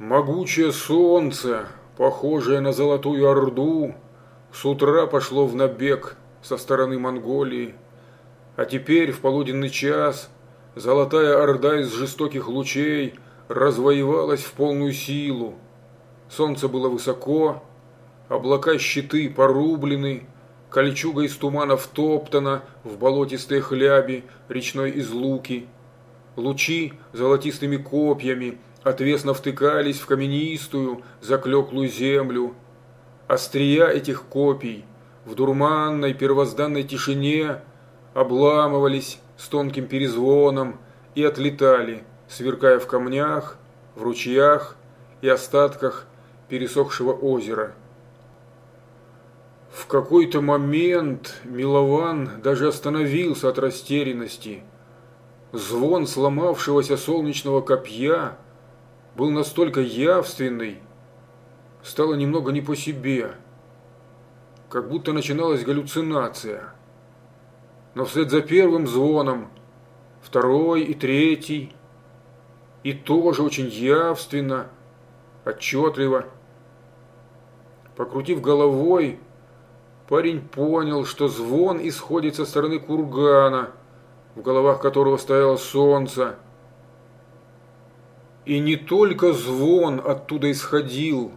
Могучее солнце, похожее на золотую орду, с утра пошло в набег со стороны Монголии, а теперь в полуденный час золотая орда из жестоких лучей развоевалась в полную силу. Солнце было высоко, облака щиты порублены, кольчуга из тумана втоптана в болотистой хляби речной излуки. Лучи золотистыми копьями отвесно втыкались в каменистую, заклеклую землю. Острия этих копий в дурманной первозданной тишине обламывались с тонким перезвоном и отлетали, сверкая в камнях, в ручьях и остатках пересохшего озера. В какой-то момент Милован даже остановился от растерянности. Звон сломавшегося солнечного копья был настолько явственный, стало немного не по себе, как будто начиналась галлюцинация. Но вслед за первым звоном, второй и третий, и тоже очень явственно, отчетливо. Покрутив головой, парень понял, что звон исходит со стороны кургана, в головах которого стояло солнце. И не только звон оттуда исходил,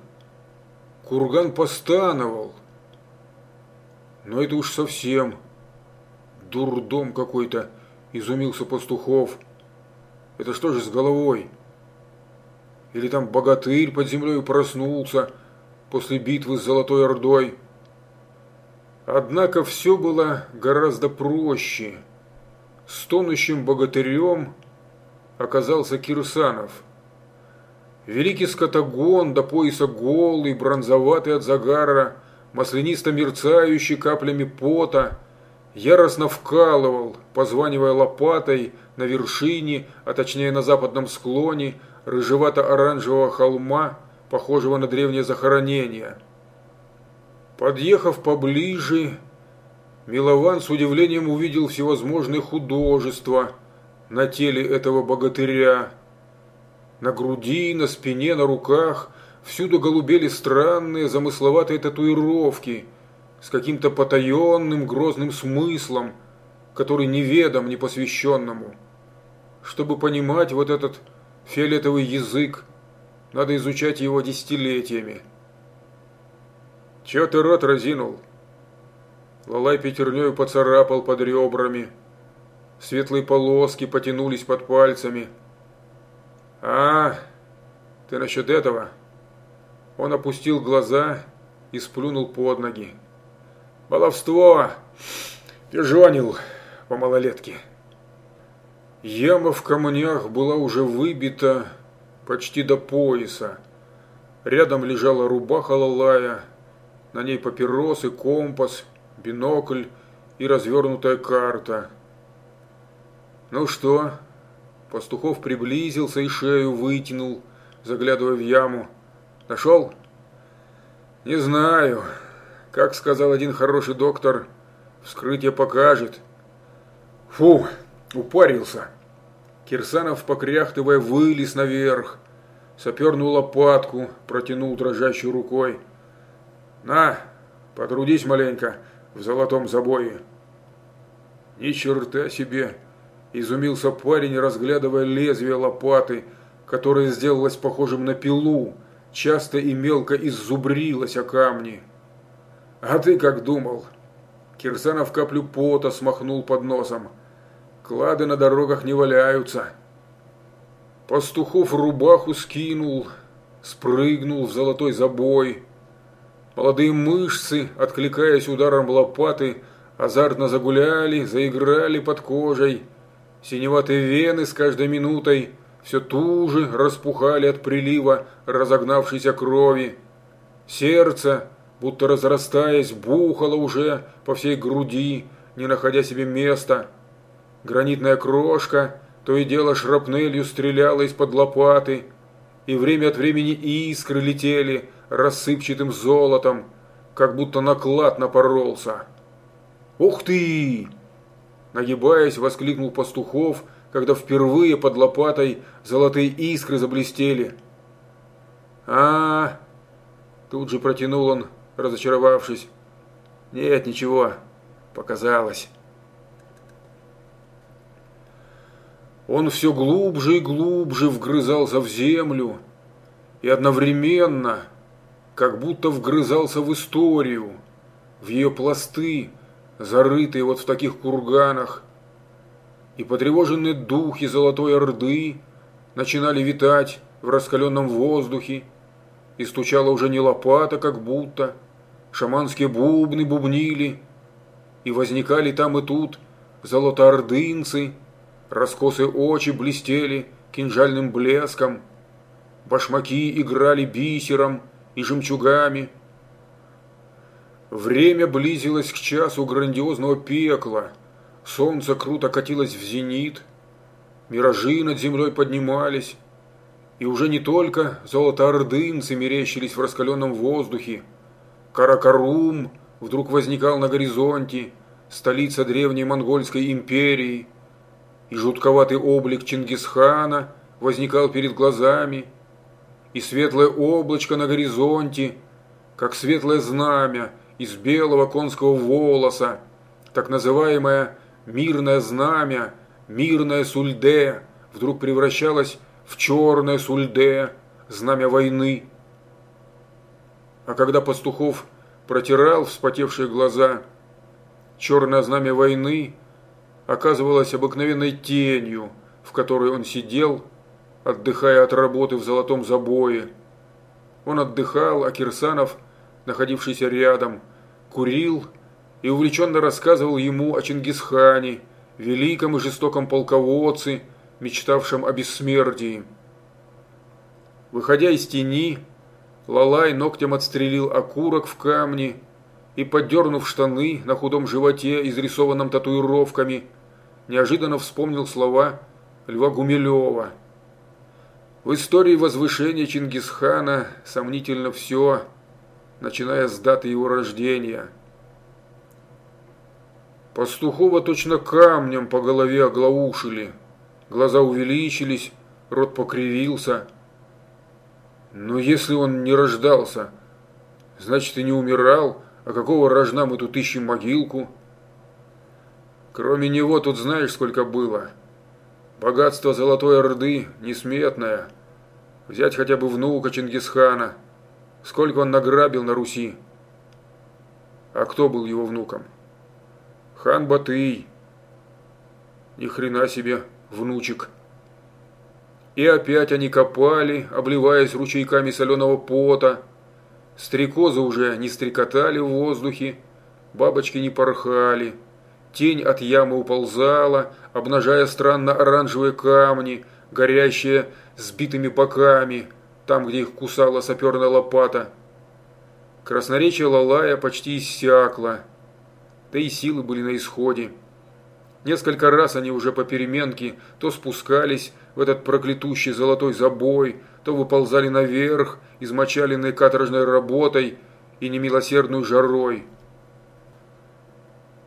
курган постановал. Но это уж совсем дурдом какой-то, изумился пастухов. Это что же с головой? Или там богатырь под землей проснулся после битвы с Золотой Ордой? Однако все было гораздо проще. Стонущим богатырем оказался Кирсанов. Великий скотогон до пояса голый, бронзоватый от загара, маслянисто мерцающий каплями пота, яростно вкалывал, позванивая лопатой на вершине, а точнее на западном склоне, рыжевато-оранжевого холма, похожего на древнее захоронение. Подъехав поближе, Милован с удивлением увидел всевозможные художества на теле этого богатыря. На груди, на спине, на руках всюду голубели странные замысловатые татуировки с каким-то потаенным грозным смыслом, который неведом непосвященному. Чтобы понимать вот этот фиолетовый язык, надо изучать его десятилетиями. «Чё ты рот разинул?» Лалай пятернёю поцарапал под ребрами. Светлые полоски потянулись под пальцами. «А, ты насчет этого?» Он опустил глаза и сплюнул под ноги. «Баловство! Пижонил по малолетке!» Яма в камнях была уже выбита почти до пояса. Рядом лежала рубаха Лалая, на ней папиросы, компас, бинокль и развернутая карта. «Ну что?» Пастухов приблизился и шею вытянул, заглядывая в яму. «Нашел?» «Не знаю. Как сказал один хороший доктор, вскрытие покажет». «Фу!» Упарился. Кирсанов, покряхтывая, вылез наверх. Сопернул лопатку, протянул дрожащей рукой. «На, потрудись маленько в золотом забое». «Ни черта себе!» – изумился парень, разглядывая лезвие лопаты, которое сделалось похожим на пилу, часто и мелко иззубрилось о камни. «А ты как думал?» Кирсанов каплю пота смахнул под носом – Клады на дорогах не валяются. Пастухов рубаху скинул, спрыгнул в золотой забой. Молодые мышцы, откликаясь ударом лопаты, азартно загуляли, заиграли под кожей. Синеватые вены с каждой минутой все туже распухали от прилива разогнавшейся крови. Сердце, будто разрастаясь, бухало уже по всей груди, не находя себе места – Гранитная крошка то и дело шрапнелью стреляла из-под лопаты, и время от времени искры летели рассыпчатым золотом, как будто наклад напоролся. «Ух ты!» Нагибаясь, воскликнул Пастухов, когда впервые под лопатой золотые искры заблестели. а, Тут же протянул он, разочаровавшись. «Нет, ничего, показалось». Он все глубже и глубже вгрызался в землю и одновременно, как будто вгрызался в историю, в ее пласты, зарытые вот в таких курганах, и потревоженные духи Золотой Орды начинали витать в раскаленном воздухе, и стучала уже не лопата, как будто, шаманские бубны бубнили, и возникали там и тут золотоордынцы, раскосы очи блестели кинжальным блеском, башмаки играли бисером и жемчугами. Время близилось к часу грандиозного пекла, солнце круто катилось в зенит, миражи над землей поднимались, и уже не только золотоордынцы мерещились в раскаленном воздухе. Каракарум вдруг возникал на горизонте, столица древней монгольской империи, и жутковатый облик Чингисхана возникал перед глазами, и светлое облачко на горизонте, как светлое знамя из белого конского волоса, так называемое «мирное знамя», «мирное сульде», вдруг превращалось в черное сульде, знамя войны. А когда Пастухов протирал вспотевшие глаза, черное знамя войны оказывалось обыкновенной тенью, в которой он сидел, отдыхая от работы в золотом забое. Он отдыхал, а Кирсанов, находившийся рядом, курил и увлеченно рассказывал ему о Чингисхане, великом и жестоком полководце, мечтавшим о бессмертии. Выходя из тени, Лалай ногтем отстрелил окурок в камне и, поддернув штаны на худом животе, изрисованном татуировками, неожиданно вспомнил слова Льва Гумилева. В истории возвышения Чингисхана сомнительно все, начиная с даты его рождения. Пастухова точно камнем по голове оглаушили – глаза увеличились, рот покривился. Но если он не рождался, значит и не умирал, а какого рожна мы тут ищем могилку? Кроме него тут знаешь, сколько было. Богатство Золотой Орды несметное. Взять хотя бы внука Чингисхана. Сколько он награбил на Руси. А кто был его внуком? Хан Батый. Ни хрена себе внучек. И опять они копали, обливаясь ручейками соленого пота. Стрекозы уже не стрекотали в воздухе, бабочки не порхали. Тень от ямы уползала, обнажая странно оранжевые камни, горящие сбитыми боками, там, где их кусала саперная лопата. Красноречие Лалая почти иссякло, да и силы были на исходе. Несколько раз они уже по переменке то спускались в этот проклятущий золотой забой, то выползали наверх, измочаленные каторжной работой и немилосердной жарой.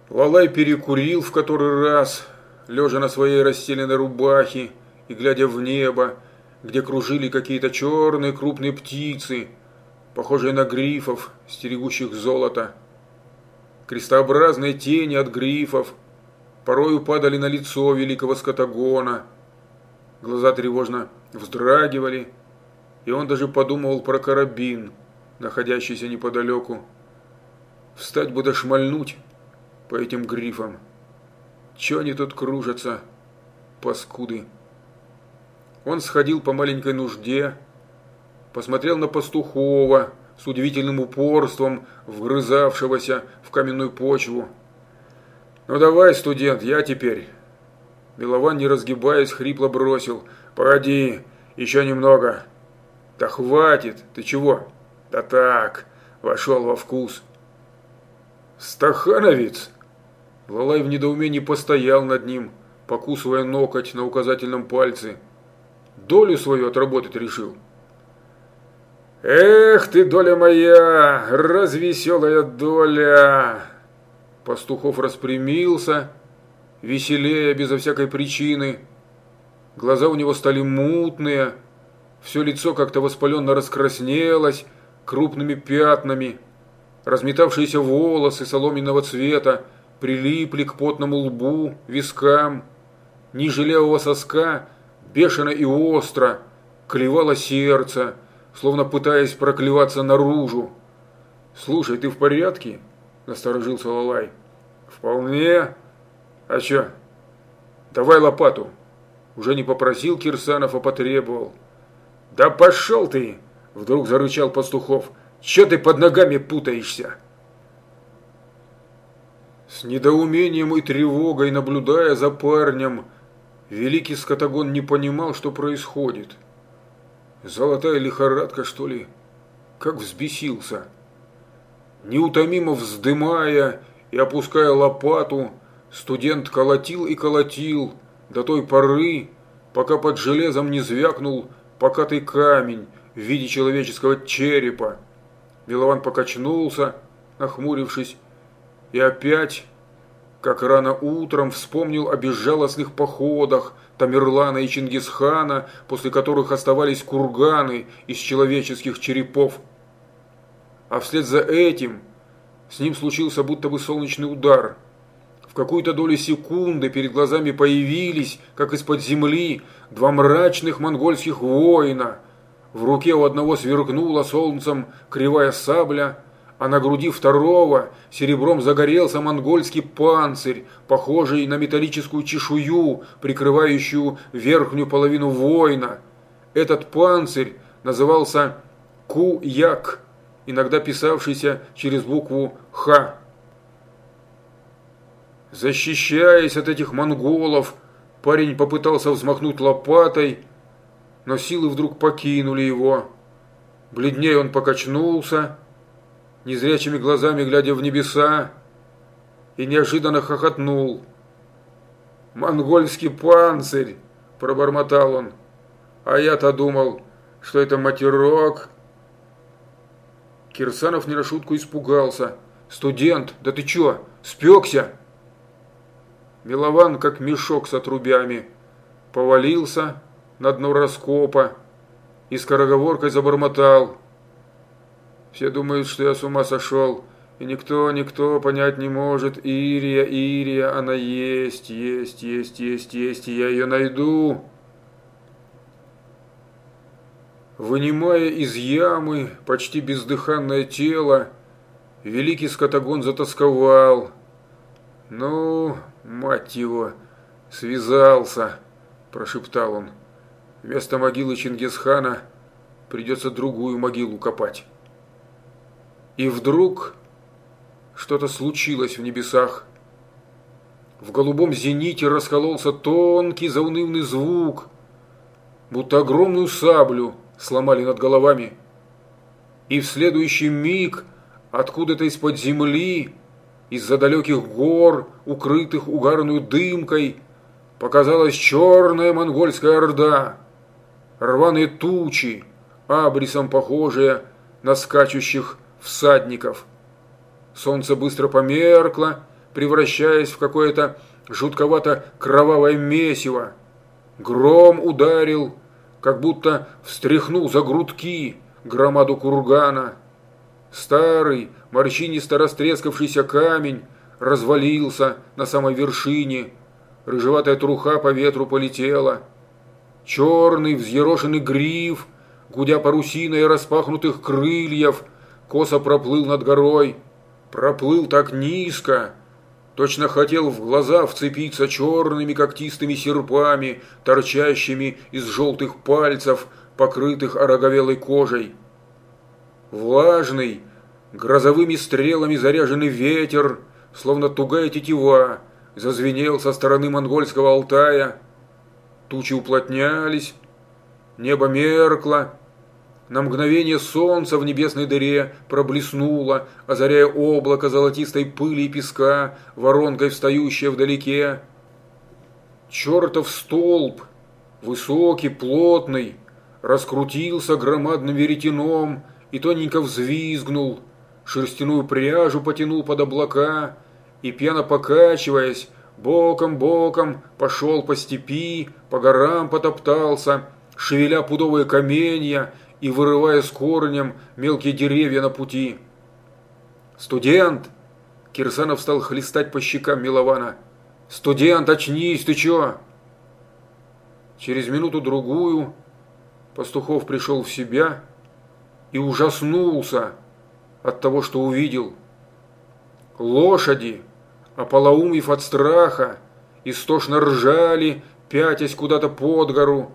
Лалай перекурил в который раз, лежа на своей расстеленной рубахе и глядя в небо, где кружили какие-то черные крупные птицы, похожие на грифов, стерегущих золото. Крестообразные тени от грифов – порою падали на лицо великого скотагона. Глаза тревожно вздрагивали, и он даже подумывал про карабин, находящийся неподалеку. Встать бы да шмальнуть по этим грифам. Че они тут кружатся, паскуды? Он сходил по маленькой нужде, посмотрел на пастухова с удивительным упорством, вгрызавшегося в каменную почву, «Ну давай, студент, я теперь». Милован, не разгибаясь, хрипло бросил. «Погоди, еще немного». «Да хватит, ты чего?» «Да так, вошел во вкус». «Стахановец!» Лалай в недоумении постоял над ним, покусывая ноготь на указательном пальце. Долю свою отработать решил. «Эх ты, доля моя, развеселая доля!» Пастухов распрямился, веселее, безо всякой причины. Глаза у него стали мутные, Все лицо как-то воспаленно раскраснелось крупными пятнами. Разметавшиеся волосы соломенного цвета прилипли к потному лбу, вискам. Ниже левого соска бешено и остро клевало сердце, словно пытаясь проклеваться наружу. «Слушай, ты в порядке?» – насторожился Лалай. «Вполне. А чё? Давай лопату». Уже не попросил Кирсанов, а потребовал. «Да пошел ты!» – вдруг зарычал Пастухов. «Чё ты под ногами путаешься?» С недоумением и тревогой, наблюдая за парнем, великий скотагон не понимал, что происходит. Золотая лихорадка, что ли? Как взбесился. Неутомимо вздымая и опуская лопату, студент колотил и колотил до той поры, пока под железом не звякнул покатый камень в виде человеческого черепа. Милован покачнулся, нахмурившись, и опять, как рано утром, вспомнил о безжалостных походах Тамерлана и Чингисхана, после которых оставались курганы из человеческих черепов. А вслед за этим с ним случился будто бы солнечный удар. В какую-то долю секунды перед глазами появились, как из-под земли, два мрачных монгольских воина. В руке у одного сверкнула солнцем кривая сабля, а на груди второго серебром загорелся монгольский панцирь, похожий на металлическую чешую, прикрывающую верхнюю половину воина. Этот панцирь назывался Ку-Як, иногда писавшийся через букву «Х». Защищаясь от этих монголов, парень попытался взмахнуть лопатой, но силы вдруг покинули его. Бледнее он покачнулся, незрячими глазами глядя в небеса, и неожиданно хохотнул. «Монгольский панцирь!» – пробормотал он. «А я-то думал, что это матерок». Кирсанов не на шутку испугался. «Студент, да ты чё, спекся?» Милован, как мешок с отрубями, повалился на дно раскопа и скороговоркой забормотал – все думают, что я с ума сошел. И никто, никто понять не может. Ирия, Ирия, она есть, есть, есть, есть, есть, и я ее найду. Вынимая из ямы почти бездыханное тело, великий скотагон затасковал. «Ну, мать его, связался», – прошептал он. «Вместо могилы Чингисхана придется другую могилу копать». И вдруг что-то случилось в небесах. В голубом зените раскололся тонкий заунывный звук, будто огромную саблю сломали над головами. И в следующий миг откуда-то из-под земли, из-за далеких гор, укрытых угарной дымкой, показалась черная монгольская орда, рваные тучи, абрисом похожие на скачущих всадников. Солнце быстро померкло, превращаясь в какое-то жутковато-кровавое месиво. Гром ударил, как будто встряхнул за грудки громаду кургана. Старый, морщинисто растрескавшийся камень развалился на самой вершине. Рыжеватая труха по ветру полетела. Черный взъерошенный гриф, гудя парусиной распахнутых крыльев – косо проплыл над горой, проплыл так низко, точно хотел в глаза вцепиться черными когтистыми серпами, торчащими из желтых пальцев, покрытых ороговелой кожей. Влажный, грозовыми стрелами заряженный ветер, словно тугая тетива, зазвенел со стороны монгольского Алтая. Тучи уплотнялись, небо меркло, на мгновение солнце в небесной дыре проблеснуло, озаряя облако золотистой пыли и песка, воронкой встающее вдалеке. Чертов столб, высокий, плотный, раскрутился громадным веретеном и тоненько взвизгнул, шерстяную пряжу потянул под облака и, пьяно покачиваясь, боком-боком пошел по степи, по горам потоптался – шевеля пудовые каменья и вырывая с корнем мелкие деревья на пути. «Студент!» Кирсанов стал хлестать по щекам Милована. «Студент, очнись, ты чё?» Через минуту-другую Пастухов пришел в себя и ужаснулся от того, что увидел. Лошади, ополоумев от страха, истошно ржали, пятясь куда-то под гору,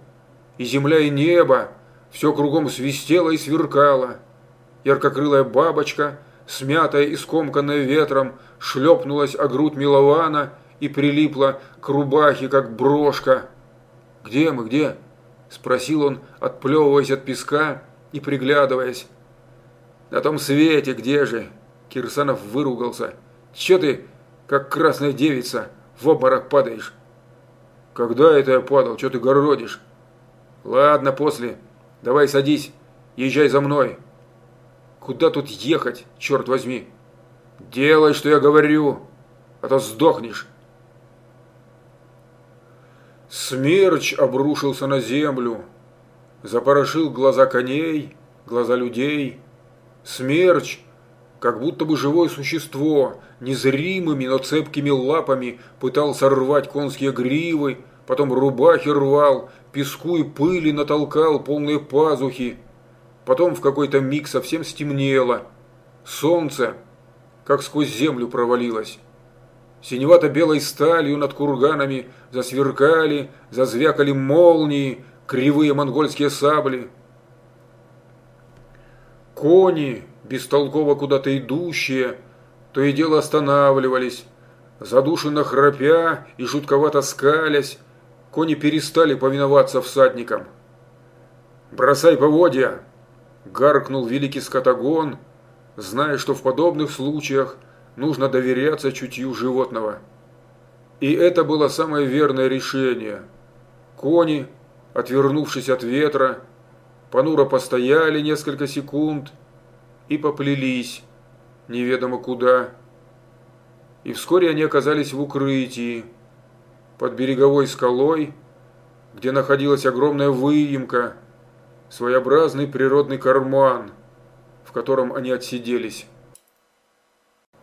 и земля и небо все кругом свистело и сверкало. Яркокрылая бабочка, смятая и скомканная ветром, шлепнулась о грудь Милована и прилипла к рубахе, как брошка. «Где мы, где?» – спросил он, отплевываясь от песка и приглядываясь. «На том свете где же?» – Кирсанов выругался. «Че ты, как красная девица, в обморок падаешь?» «Когда это я падал? Че ты городишь?» «Ладно, после. Давай садись, езжай за мной». «Куда тут ехать, черт возьми?» «Делай, что я говорю, а то сдохнешь». Смерч обрушился на землю, запорошил глаза коней, глаза людей. Смерч, как будто бы живое существо, незримыми, но цепкими лапами пытался рвать конские гривы, потом рубахи рвал, песку и пыли натолкал полные пазухи. Потом в какой-то миг совсем стемнело. Солнце, как сквозь землю провалилось. Синевато-белой сталью над курганами засверкали, зазвякали молнии, кривые монгольские сабли. Кони, бестолково куда-то идущие, то и дело останавливались. Задушенно храпя и жутковато скалясь, кони перестали повиноваться всадникам. «Бросай поводья!» – гаркнул великий скотагон, зная, что в подобных случаях – нужно доверяться чутью животного. И это было самое верное решение. Кони, отвернувшись от ветра, понуро постояли несколько секунд и поплелись неведомо куда. И вскоре они оказались в укрытии, под береговой скалой, где находилась огромная выемка, своеобразный природный карман, в котором они отсиделись.